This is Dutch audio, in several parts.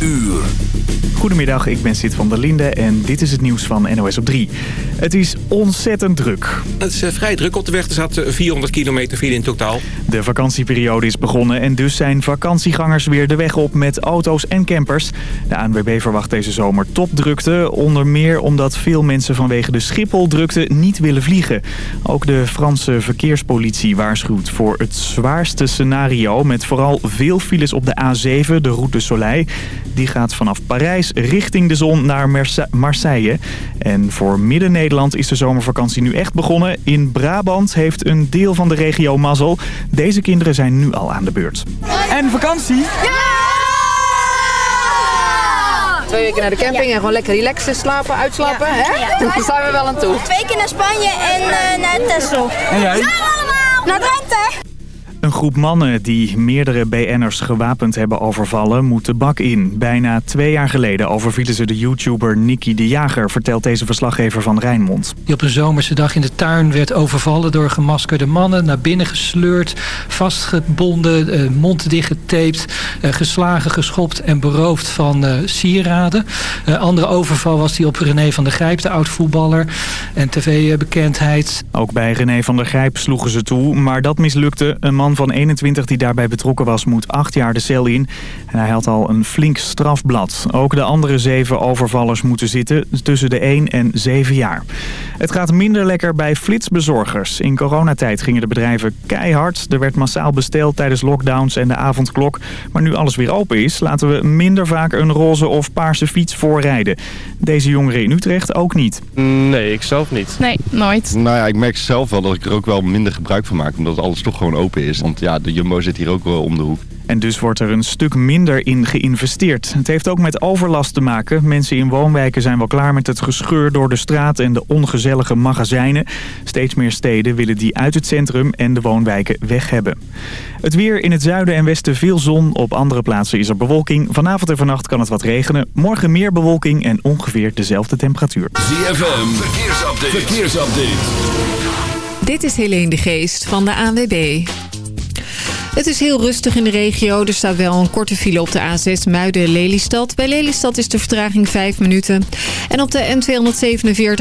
uur. Goedemiddag, ik ben Sid van der Linde en dit is het nieuws van NOS op 3. Het is ontzettend druk. Het is eh, vrij druk op de weg. Er zat 400 kilometer file in totaal. De vakantieperiode is begonnen en dus zijn vakantiegangers weer de weg op met auto's en campers. De ANWB verwacht deze zomer topdrukte. Onder meer omdat veel mensen vanwege de Schiphol-drukte niet willen vliegen. Ook de Franse verkeerspolitie waarschuwt voor het zwaarste scenario... met vooral veel files op de A7, de Route Soleil. Die gaat vanaf Parijs richting de zon naar Marseille. En voor Midden-Nederland is de zomervakantie nu echt begonnen. In Brabant heeft een deel van de regio mazzel. Deze kinderen zijn nu al aan de beurt. En vakantie? Ja! Twee weken naar de camping en gewoon lekker relaxen, slapen, uitslapen. Hè? Daar zijn we wel aan toe. Twee keer naar Spanje en uh, naar Texel. En jij? Ja, allemaal! Naar Drenthe! Een groep mannen die meerdere BN'ers gewapend hebben overvallen moet de bak in. Bijna twee jaar geleden overvielen ze de YouTuber Nicky de Jager, vertelt deze verslaggever van Rijnmond. Die op een zomerse dag in de tuin werd overvallen door gemaskerde mannen, naar binnen gesleurd, vastgebonden, eh, mond dichtgetaped, eh, geslagen, geschopt en beroofd van eh, sieraden. andere overval was die op René van der Grijp, de oud-voetballer en tv-bekendheid. Ook bij René van der Grijp sloegen ze toe, maar dat mislukte. Een man van 21 die daarbij betrokken was moet acht jaar de cel in. En hij had al een flink strafblad. Ook de andere zeven overvallers moeten zitten tussen de 1 en 7 jaar. Het gaat minder lekker bij flitsbezorgers. In coronatijd gingen de bedrijven keihard. Er werd massaal besteld tijdens lockdowns en de avondklok. Maar nu alles weer open is, laten we minder vaak een roze of paarse fiets voorrijden. Deze jongeren in Utrecht ook niet. Nee, ik zelf niet. Nee, nooit. Nou ja, ik merk zelf wel dat ik er ook wel minder gebruik van maak. Omdat alles toch gewoon open is. Want ja, de Jumbo zit hier ook wel om de hoek. En dus wordt er een stuk minder in geïnvesteerd. Het heeft ook met overlast te maken. Mensen in woonwijken zijn wel klaar met het gescheur door de straat en de ongezellige magazijnen. Steeds meer steden willen die uit het centrum en de woonwijken weg hebben. Het weer in het zuiden en westen veel zon. Op andere plaatsen is er bewolking. Vanavond en vannacht kan het wat regenen. Morgen meer bewolking en ongeveer dezelfde temperatuur. ZFM, verkeersupdate. verkeersupdate. Dit is Helene de Geest van de ANWB. Het is heel rustig in de regio. Er staat wel een korte file op de A6 Muiden-Lelystad. Bij Lelystad is de vertraging 5 minuten. En op de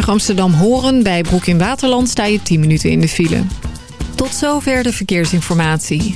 N247 Amsterdam-Horen bij Broek in Waterland sta je 10 minuten in de file. Tot zover de verkeersinformatie.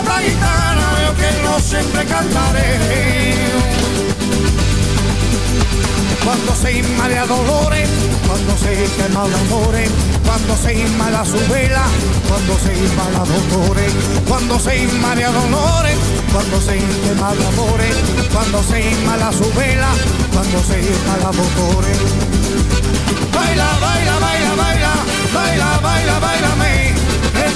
nota gitana io che lo sempre cantare quando sei in a dolore quando sei fermo all'amore quando vela quando sei in mare a dolore quando sei in mare a dolore quando sei in a vela quando sei in a baila baila baila baila baila baila baila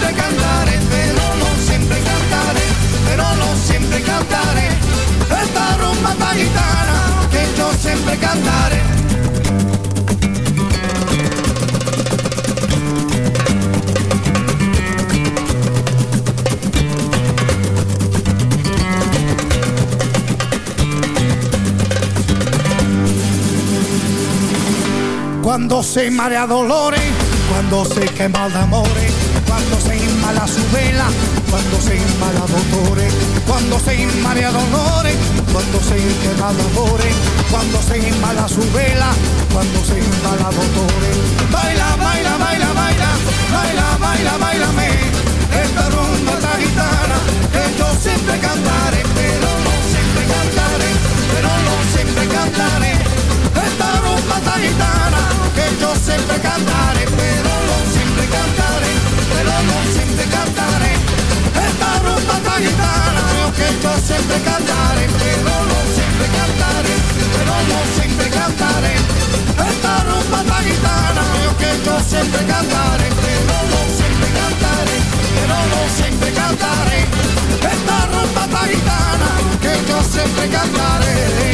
siempre cantaré, pero no siempre cantaré, pero no siempre cantaré, esta rumba esta gitana, que yo siempre cantaré. Cuando se marea dolores, cuando se quema de amores, cuando se inmala su vela, cuando se inmala dolores, cuando se marea dolores, cuando se de amores, cuando se inmala su vela, cuando se inmala dolores. Baila, baila, baila, baila, baila, baila, baila, me, esta rumba, esta gitana, que yo siempre cantaré, pero no siempre cantaré, pero no siempre cantaré, esta rumba, esta gitana, que yo siempre cantaré, pero que yo siempre cantaré, pero no siempre cantaré, pero no siempre cantaré. Esta rumba esta gitana, que yo siempre cantaré, pero no siempre cantaré, pero no siempre cantaré. Esta rumba esta gitana, que yo siempre cantaré.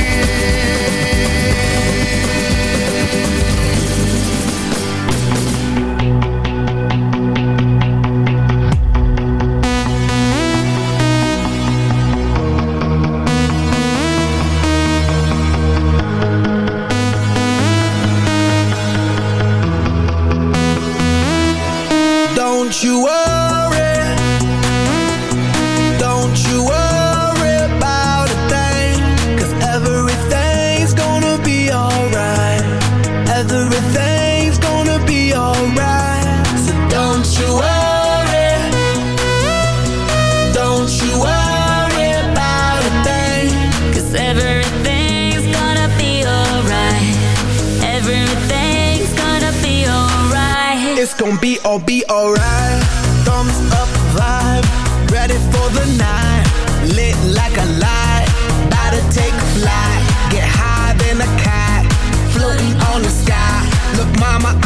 Gonna be all be alright. Thumbs up vibe, ready for the night. Lit like a light, about to take flight. Get high than a cat, floating on the sky. Look, mama,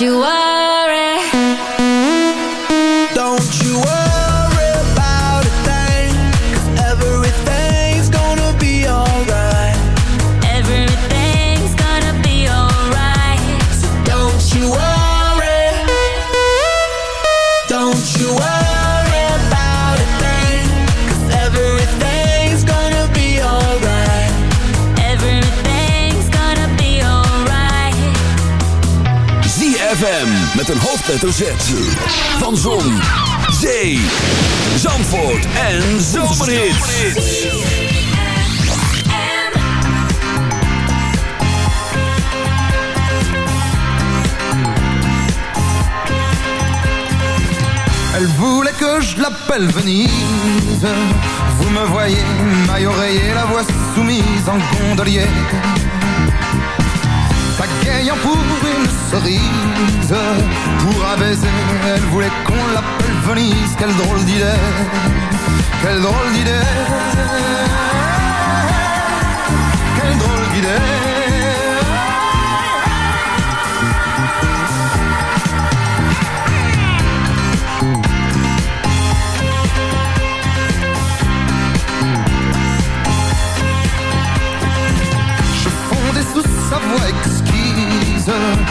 you are. hoofdletter Van Zon, Zee, Elle voulait que je l'appelle Venise. Vous me voyez, maille oreiller, la voix soumise en gondolier. Pagayant pour une cerise, pour un elle voulait qu'on l'appelle Venise. Quelle drôle d'idée, quelle drôle d'idée, quelle drôle d'idée.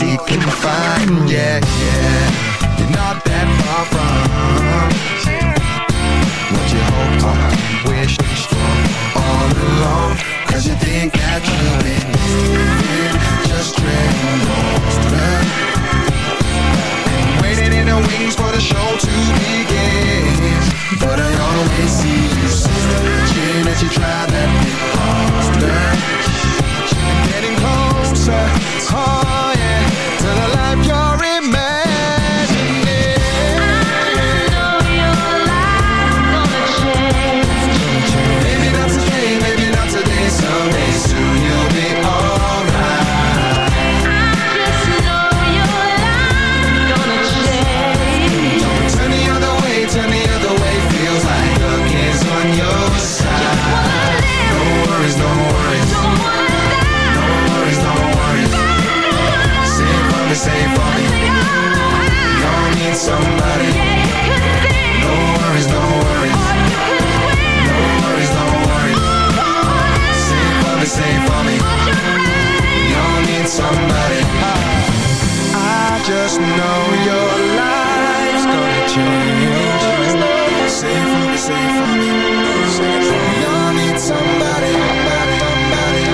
seek and find. Yeah, yeah. somebody. I just know your life's gonna change. Safe safe need somebody, somebody,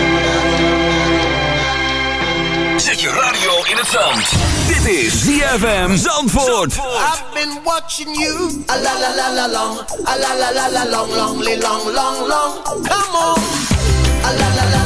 Zet je radio in het zand. Dit is ZFM Zandvoort. Zandvoort. I've been watching you. A la la la la long. A la la la la long long long long long. Come on. La la la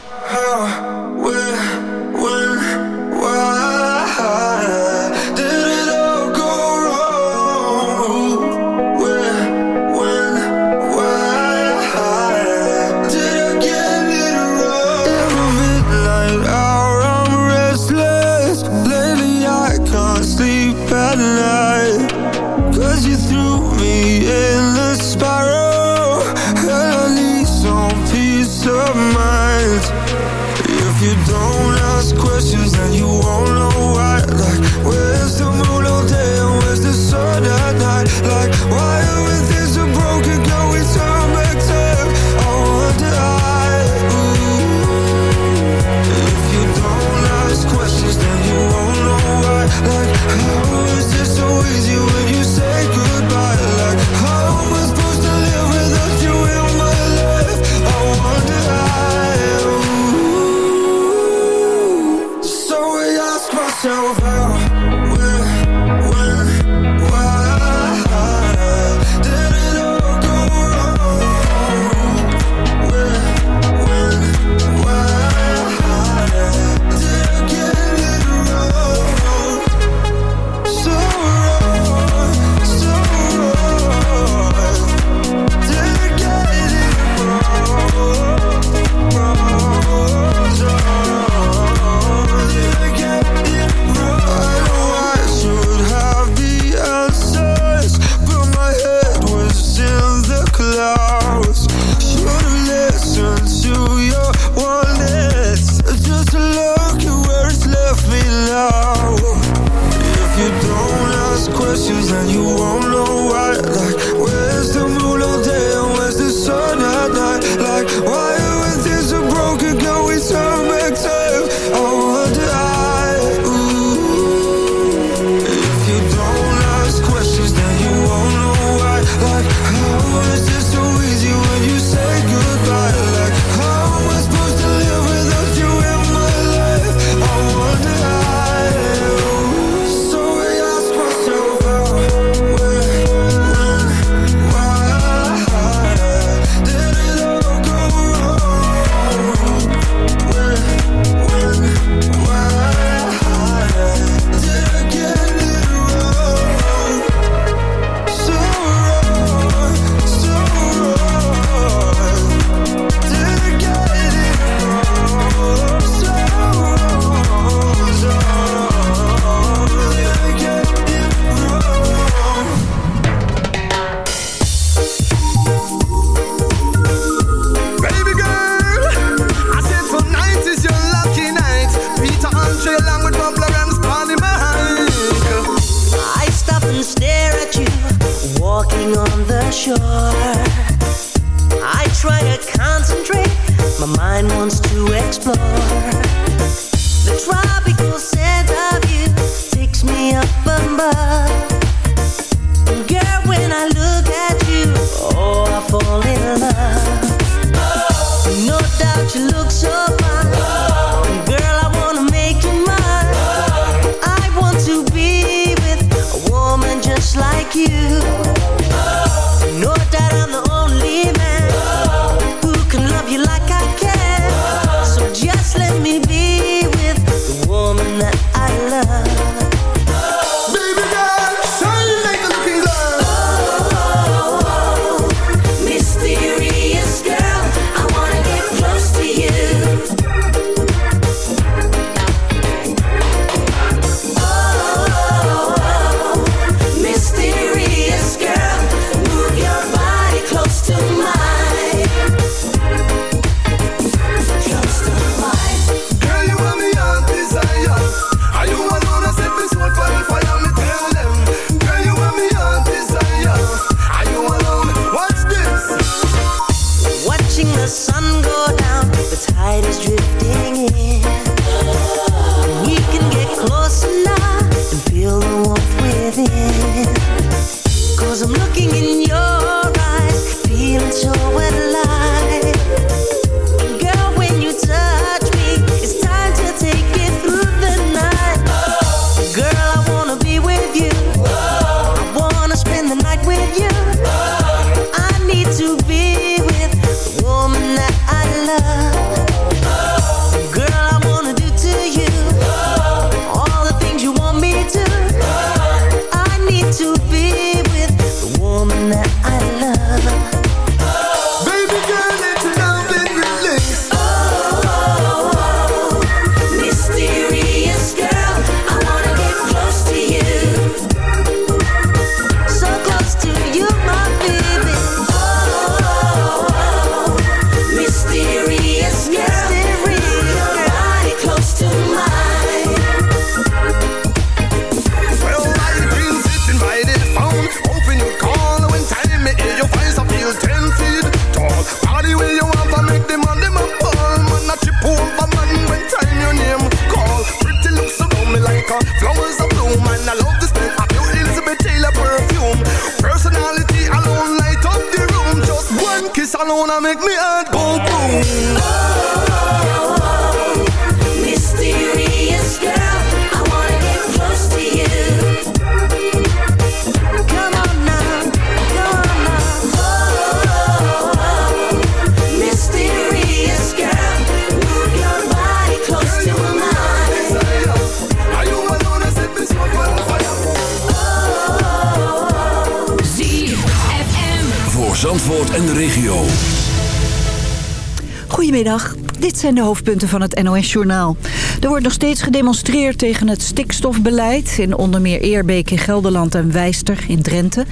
zijn de hoofdpunten van het NOS-journaal. Er wordt nog steeds gedemonstreerd tegen het stikstofbeleid... in onder meer Eerbeek in Gelderland en Wijster in Drenthe.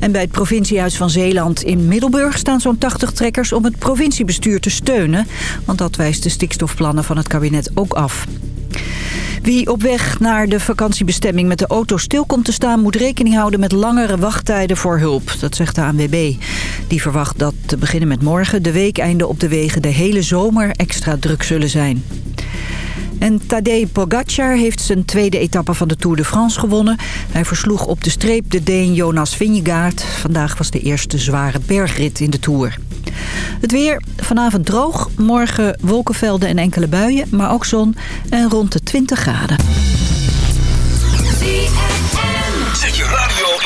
En bij het provinciehuis van Zeeland in Middelburg... staan zo'n 80 trekkers om het provinciebestuur te steunen. Want dat wijst de stikstofplannen van het kabinet ook af. Wie op weg naar de vakantiebestemming met de auto stil komt te staan... moet rekening houden met langere wachttijden voor hulp. Dat zegt de ANWB. Die verwacht dat te beginnen met morgen de weekeinden op de wegen de hele zomer extra druk zullen zijn. En Tadej Pogacar heeft zijn tweede etappe van de Tour de France gewonnen. Hij versloeg op de streep de Deen Jonas Vingegaard. Vandaag was de eerste zware bergrit in de Tour. Het weer, vanavond droog, morgen wolkenvelden en enkele buien, maar ook zon en rond de 20 graden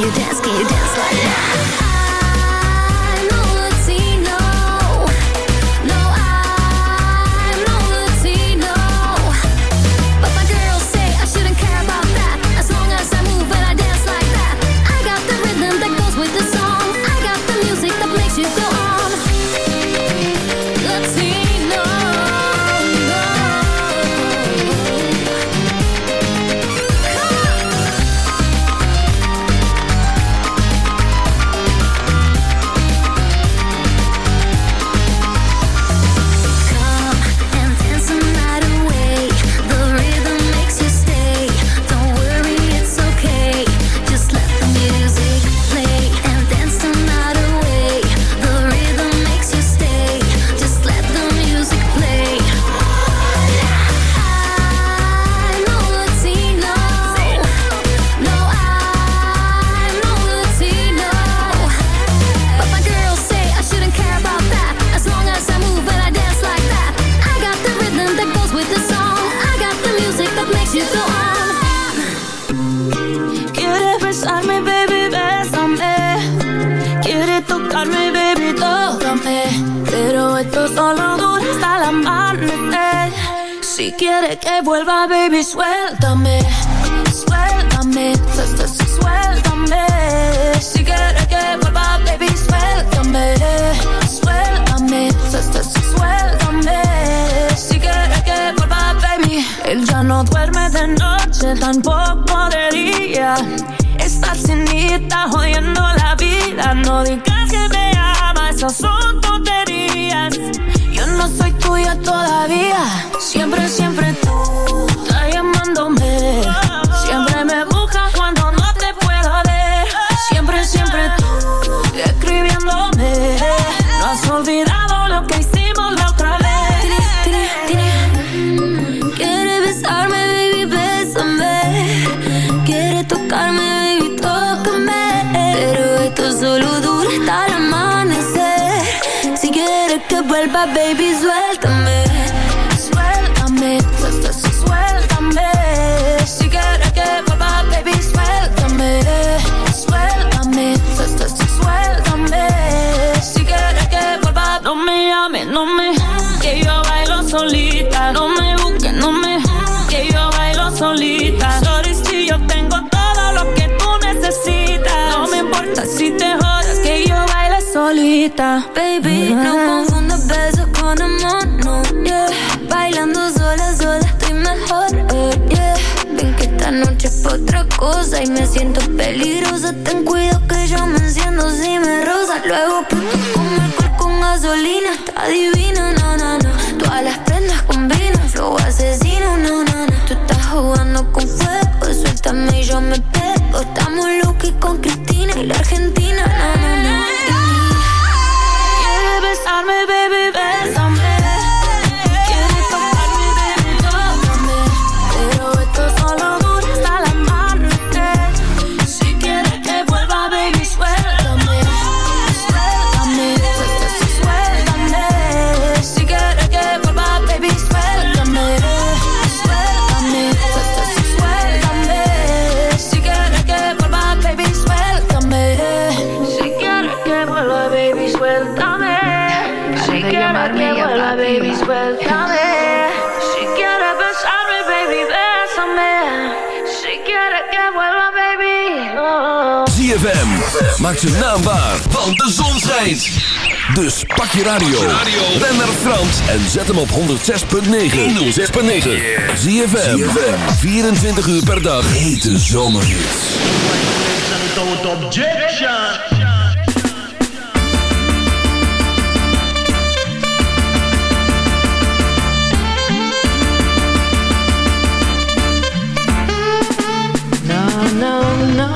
you dance, can you dance like that? baby. No ah. confundas besos con amor, yeah. Bailando sola, sola estoy mejor, eh, yeah. Ven que esta noche es para otra cosa y me siento peligrosa. Ten cuidado que yo me enciendo si me rosa. Luego puto con alcohol con gasolina, está divina Girl, our baby's welcome here. She gotta besame, baby, besame. She gotta get well, my baby. Oh. ZFM, maak ze naambaar, want de zon schijnt. Dus pak je radio, ren naar Frans en zet hem op 106.9. 106.9. ZFM, 24 uur per dag. Hete zomerhit. Objection! no, no.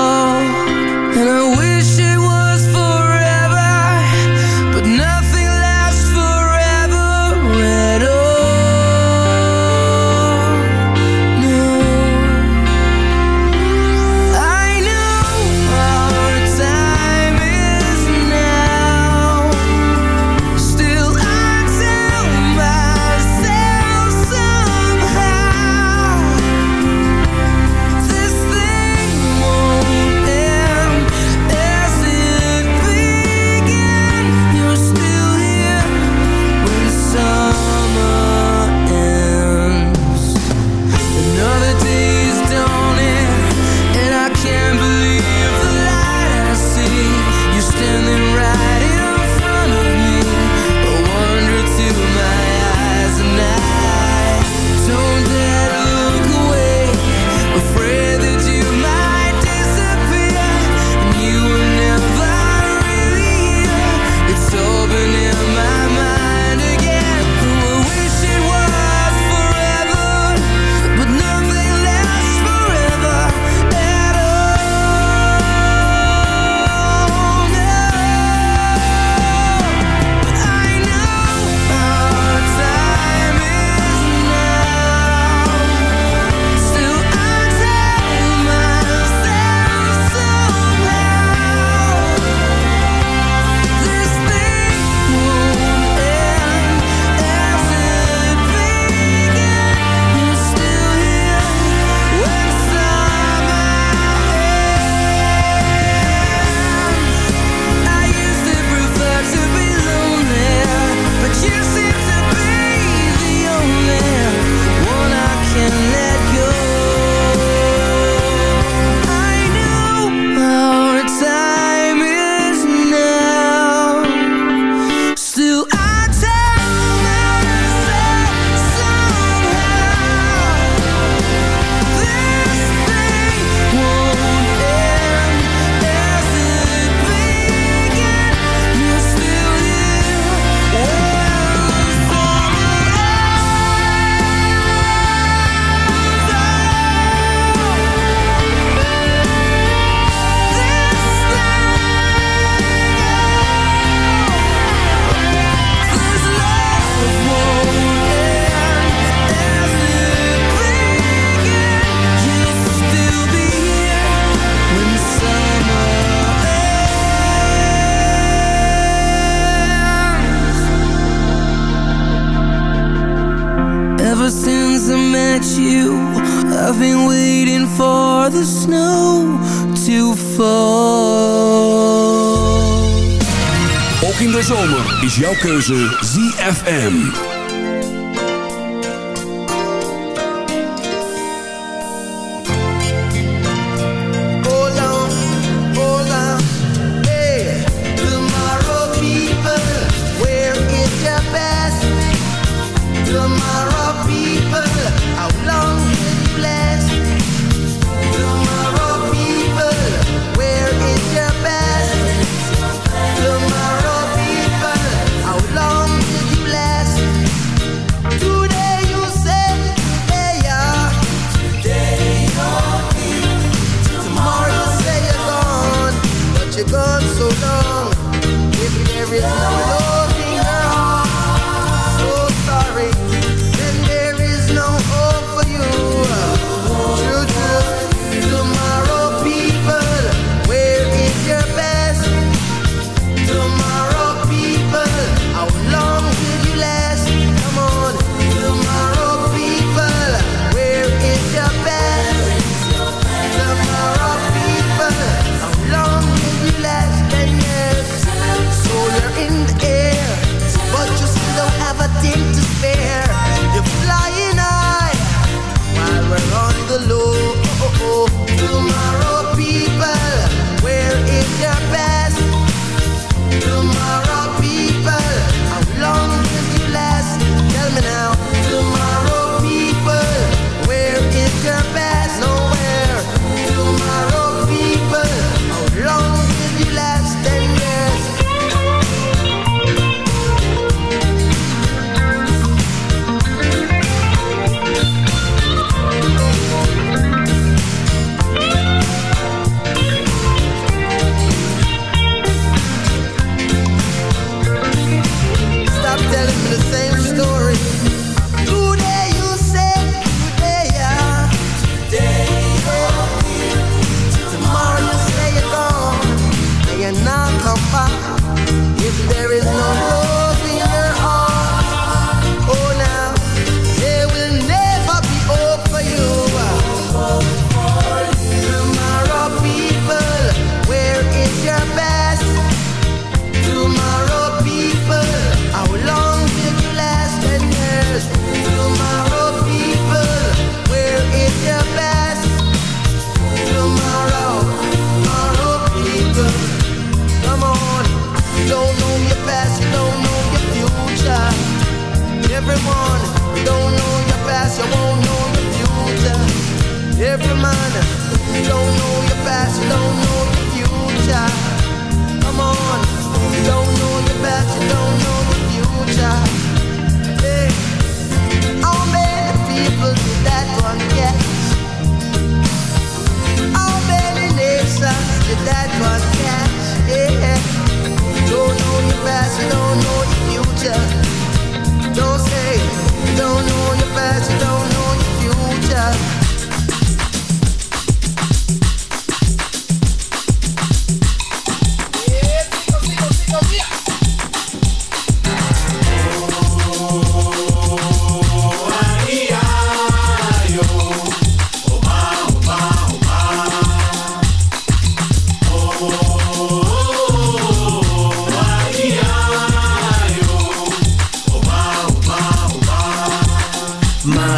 keuze ZFM.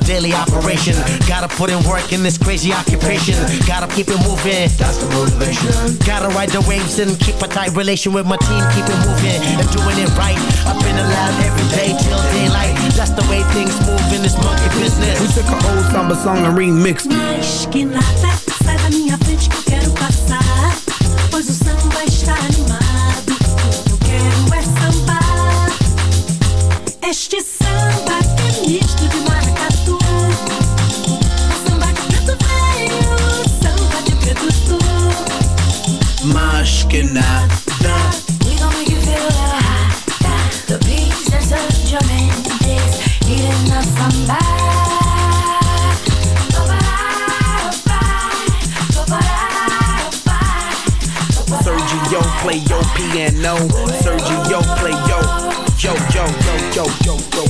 Daily operation. Gotta put in work in this crazy occupation. Gotta keep it moving. That's the motivation. Gotta ride the waves and keep a tight relation with my team. Keep it moving and doing it right. I've been lab every day till daylight. That's the way things move in this monkey business. We took an old samba song and remixed it. Mas que nada, sai da minha frente que eu quero passar. Pois o samba está animado. O que eu quero é sambar. Este samba que é misto fucking nah, make you feel. The and. Sergio, play your piano. Sergio, play yo, yo, yo, yo, yo, yo, yo.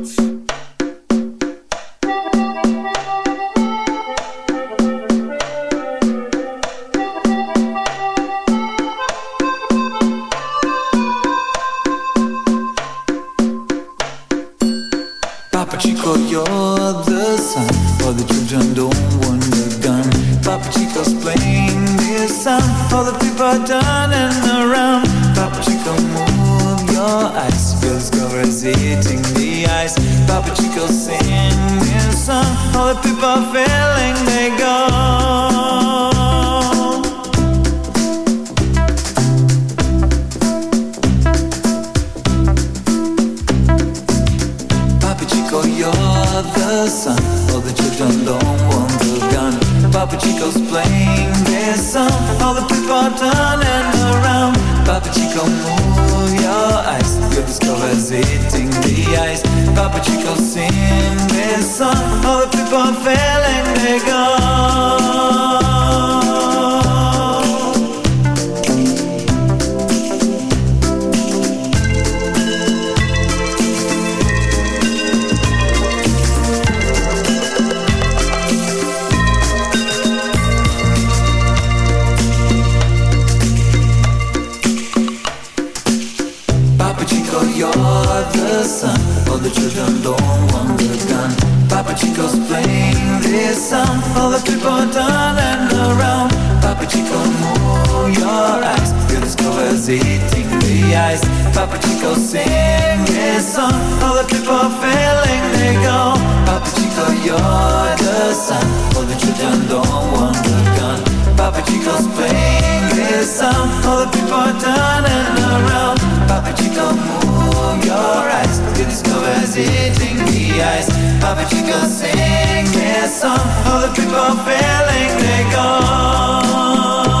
Ice Papa Chico, sing this song All the people feeling they go. Papa Chico, you're the sun All the children don't want the gun Papa Chico's playing this song. All the people turning Papa Chico, move your eyes Your discover's eating the ice. Papa Chico, sing this song All the people are feeling they go the children don't want the gun. Papa Chico's playing this song All the people turning around. Papa Chico, move your eyes. Feel Your discover's eating the ice Papa Chico, sing this song All the people feeling they go. Papa Chico, you're the sun All the children don't want the gun Papa Chico's playing this song. All the people are turning around. Papa Chico, move your eyes. Your discover's eating the ice Papa Chico, sing this song. All the people are feeling they go